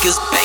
Cause